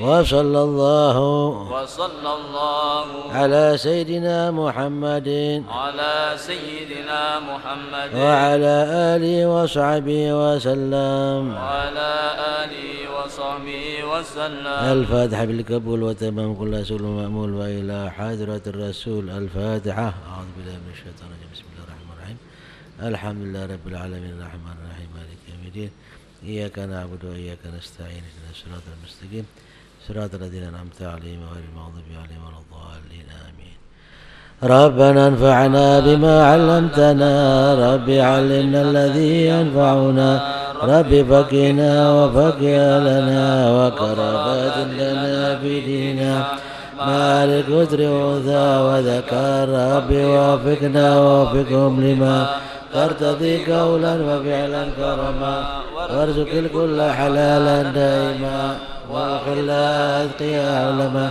وصلى الله وصلى الله على سيدنا محمد على سيدنا محمد وعلى آله وصحبه وسلم. وعلى آله وصحبه وسلم. الفاتحة بالقبول وتمام كل سول مأمول وإلى حضرة الرسول. الفاتحة. أعوذ بالله من الشيطان الرجيم. بسم الله الرحمن الرحيم. الحمد لله رب العالمين. الرحمن الرحيم. مالك يوم الدين. إياك نعبد وإياك نستعين. اهدنا الصراط المستقيم. صراط الذين أنعمت عليهم غير المغضوب عليهم ولا الضالين آمين. ربنا انفعنا بما علمتنا رب علمنا الذي ينفعنا رب فقنا وفقه لنا وكربات لنا في ديننا مع الكتر وذا وذكر رب وفقنا ووفقهم لما ترتضي قولا وفعلا كرما وارزق الكل حلالا دائما وخل أتقياء علما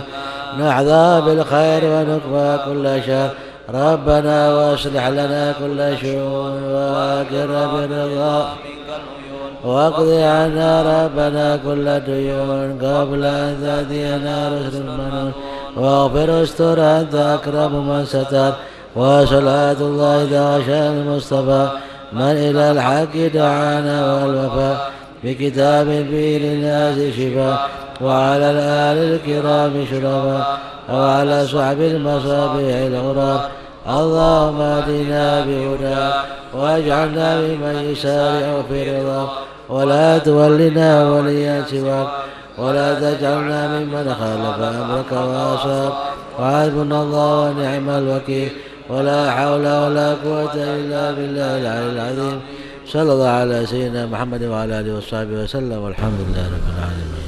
نحظى بالخير ونكفى كل شر. ربنا واصلح لنا كل شؤون واجر بالرضا واقضي عنا ربنا كل ديون قبل أن تأتينا رسل المنون واغفر استر أنت أكرم من ستر. وصلاة الله داشا المصطفى. من إلى الحق دعانا والوفاء بكتاب فيه للناس شفاء وعلى الآل الكرام شرفاء وعلى صحب المصابيح الغراب. اللهم اهدنا بهداك واجعلنا ممن يسارع في رضاك ولا تولنا وليا سواك ولا تجعلنا ممن خالف أمرك واصاب وحسبنا الله ونعم الوكيل. ولا حول ولا قوة إلا بالله العلي العظيم. صلى الله على سيدنا محمد وعلى آله وصحبه وسلم. والحمد لله رب العالمين.